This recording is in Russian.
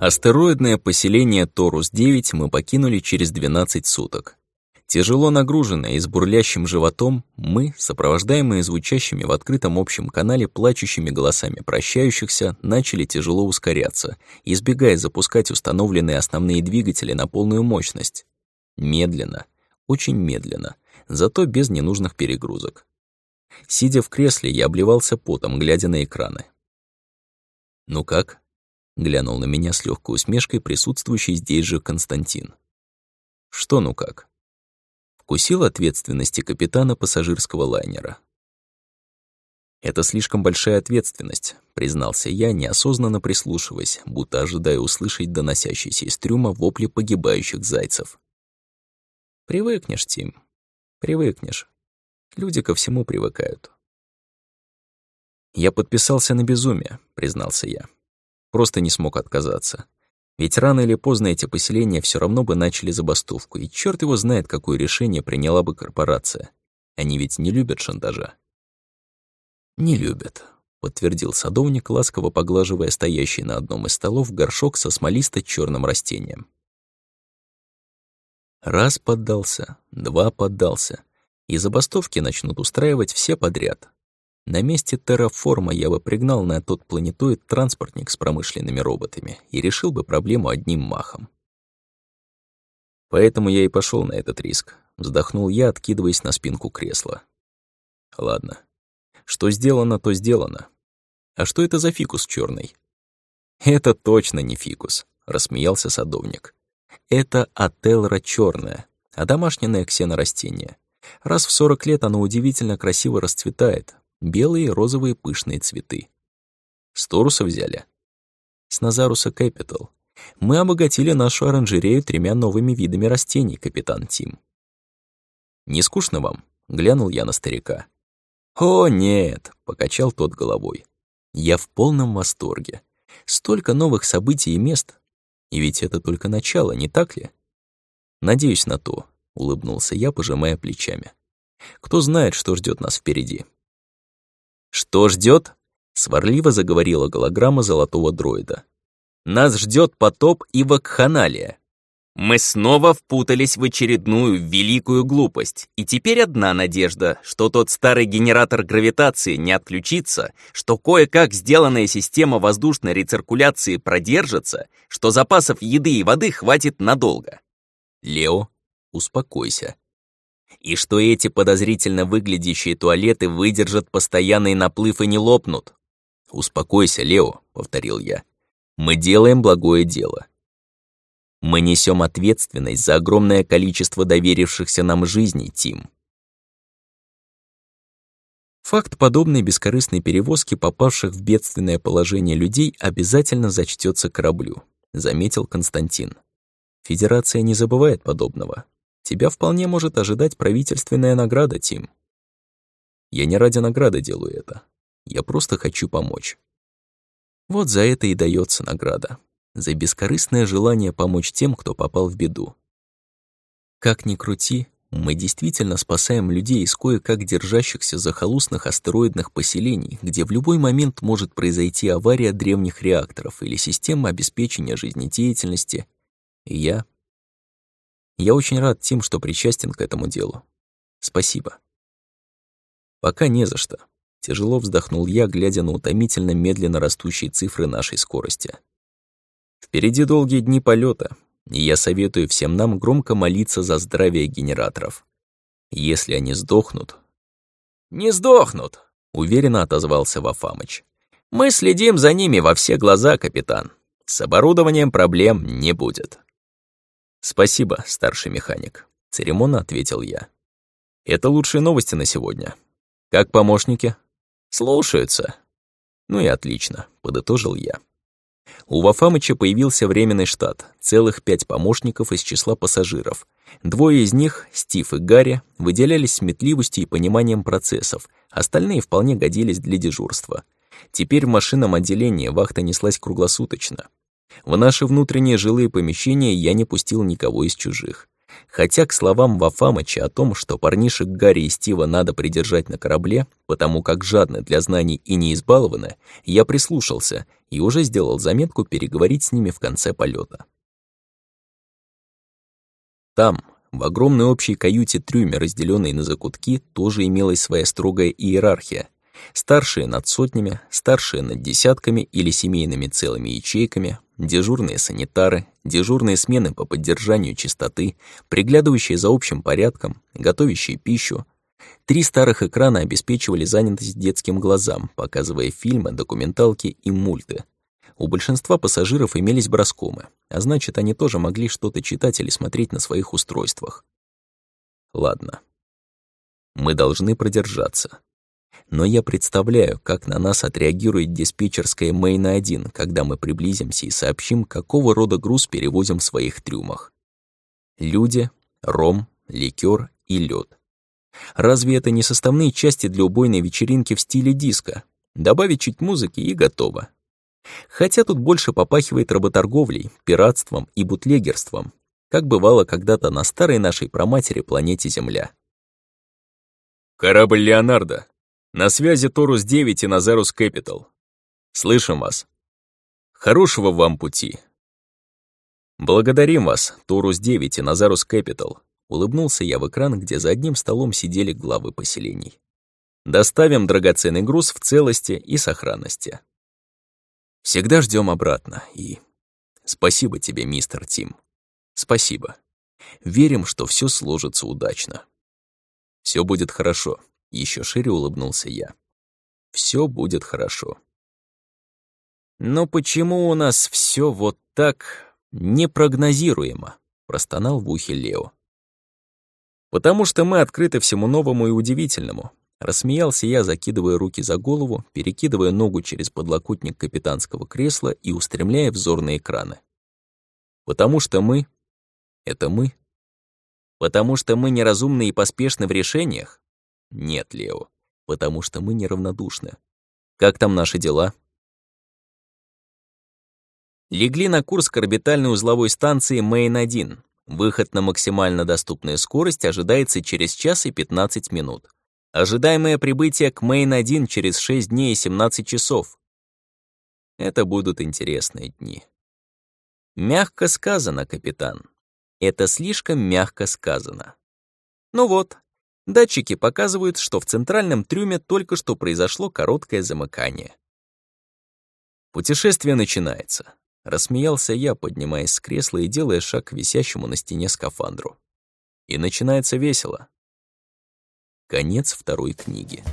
Астероидное поселение Торус-9 мы покинули через 12 суток. Тяжело нагруженные и с бурлящим животом, мы, сопровождаемые звучащими в открытом общем канале плачущими голосами прощающихся, начали тяжело ускоряться, избегая запускать установленные основные двигатели на полную мощность. Медленно, очень медленно, зато без ненужных перегрузок. Сидя в кресле, я обливался потом, глядя на экраны. «Ну как?» Глянул на меня с легкой усмешкой присутствующий здесь же Константин. Что ну как? Вкусил ответственности капитана пассажирского лайнера. «Это слишком большая ответственность», — признался я, неосознанно прислушиваясь, будто ожидая услышать доносящийся из трюма вопли погибающих зайцев. «Привыкнешь, Тим, привыкнешь. Люди ко всему привыкают». «Я подписался на безумие», — признался я. Просто не смог отказаться. Ведь рано или поздно эти поселения все равно бы начали забастовку, и черт его знает, какое решение приняла бы корпорация. Они ведь не любят шантажа. «Не любят», — подтвердил садовник, ласково поглаживая стоящий на одном из столов горшок со смолисто черным растением. Раз поддался, два поддался, и забастовки начнут устраивать все подряд. На месте терраформа я бы пригнал на тот планетоид транспортник с промышленными роботами и решил бы проблему одним махом. Поэтому я и пошел на этот риск. Вздохнул я, откидываясь на спинку кресла. Ладно. Что сделано, то сделано. А что это за фикус черный? Это точно не фикус, рассмеялся садовник. Это ателра черная, а домашнее ксенорастение. Раз в 40 лет оно удивительно красиво расцветает, белые розовые пышные цветы. С Торуса взяли? С Назаруса Кэпитал. Мы обогатили нашу оранжерею тремя новыми видами растений, капитан Тим. «Не скучно вам?» — глянул я на старика. «О, нет!» — покачал тот головой. «Я в полном восторге. Столько новых событий и мест. И ведь это только начало, не так ли?» «Надеюсь на то», — улыбнулся я, пожимая плечами. «Кто знает, что ждет нас впереди?» «Что ждет? сварливо заговорила голограмма золотого дроида. «Нас ждет потоп и вакханалия. Мы снова впутались в очередную великую глупость, и теперь одна надежда, что тот старый генератор гравитации не отключится, что кое-как сделанная система воздушной рециркуляции продержится, что запасов еды и воды хватит надолго. Лео, успокойся и что эти подозрительно выглядящие туалеты выдержат постоянный наплыв и не лопнут. «Успокойся, Лео», — повторил я. «Мы делаем благое дело. Мы несем ответственность за огромное количество доверившихся нам жизней, Тим». Факт подобной бескорыстной перевозки попавших в бедственное положение людей обязательно зачтется кораблю, заметил Константин. Федерация не забывает подобного. Тебя вполне может ожидать правительственная награда, Тим. Я не ради награды делаю это. Я просто хочу помочь. Вот за это и дается награда. За бескорыстное желание помочь тем, кто попал в беду. Как ни крути, мы действительно спасаем людей из кое-как держащихся захолустных астероидных поселений, где в любой момент может произойти авария древних реакторов или система обеспечения жизнедеятельности. И я я очень рад, Тим, что причастен к этому делу. Спасибо. Пока не за что. Тяжело вздохнул я, глядя на утомительно медленно растущие цифры нашей скорости. Впереди долгие дни полета, и я советую всем нам громко молиться за здравие генераторов. Если они сдохнут... «Не сдохнут!» — уверенно отозвался Вафамыч. «Мы следим за ними во все глаза, капитан. С оборудованием проблем не будет». «Спасибо, старший механик», — церемонно ответил я. «Это лучшие новости на сегодня. Как помощники?» «Слушаются». «Ну и отлично», — подытожил я. У Вафамыча появился временный штат, целых пять помощников из числа пассажиров. Двое из них, Стив и Гарри, выделялись сметливостью и пониманием процессов, остальные вполне годились для дежурства. Теперь в машинном отделении вахта неслась круглосуточно. В наши внутренние жилые помещения я не пустил никого из чужих. Хотя к словам Вафамыча о том, что парнишек Гарри и Стива надо придержать на корабле, потому как жадны для знаний и не избалованы, я прислушался и уже сделал заметку переговорить с ними в конце полета. Там, в огромной общей каюте-трюме, разделенной на закутки, тоже имелась своя строгая иерархия. Старшие над сотнями, старшие над десятками или семейными целыми ячейками, дежурные санитары, дежурные смены по поддержанию чистоты, приглядывающие за общим порядком, готовящие пищу. Три старых экрана обеспечивали занятость детским глазам, показывая фильмы, документалки и мульты. У большинства пассажиров имелись броскомы, а значит, они тоже могли что-то читать или смотреть на своих устройствах. Ладно. Мы должны продержаться но я представляю, как на нас отреагирует диспетчерская Мейна-1, когда мы приблизимся и сообщим, какого рода груз перевозим в своих трюмах. Люди, ром, ликер и лед. Разве это не составные части для убойной вечеринки в стиле диска? Добавить чуть музыки и готово. Хотя тут больше попахивает работорговлей, пиратством и бутлегерством, как бывало когда-то на старой нашей проматери планете Земля. «Корабль Леонардо», на связи Торус-9 и Назарус Кэпитал. Слышим вас. Хорошего вам пути. Благодарим вас, Торус-9 и Назарус Кэпитал. Улыбнулся я в экран, где за одним столом сидели главы поселений. Доставим драгоценный груз в целости и сохранности. Всегда ждем обратно, и... Спасибо тебе, мистер Тим. Спасибо. Верим, что все сложится удачно. Все будет хорошо. Еще шире улыбнулся я. Все будет хорошо. Но почему у нас все вот так непрогнозируемо? Простонал в ухе Лео. Потому что мы открыты всему новому и удивительному. Рассмеялся я, закидывая руки за голову, перекидывая ногу через подлокотник капитанского кресла и устремляя взор на экраны. Потому что мы — это мы. Потому что мы неразумны и поспешны в решениях, нет, Лео, потому что мы неравнодушны. Как там наши дела? Легли на курс к орбитальной узловой станции Мэйн-1. Выход на максимально доступную скорость ожидается через час и 15 минут. Ожидаемое прибытие к Мэйн-1 через 6 дней и 17 часов. Это будут интересные дни. Мягко сказано, капитан. Это слишком мягко сказано. Ну вот, Датчики показывают, что в центральном трюме только что произошло короткое замыкание. Путешествие начинается. Рассмеялся я, поднимаясь с кресла и делая шаг к висящему на стене скафандру. И начинается весело. Конец второй книги.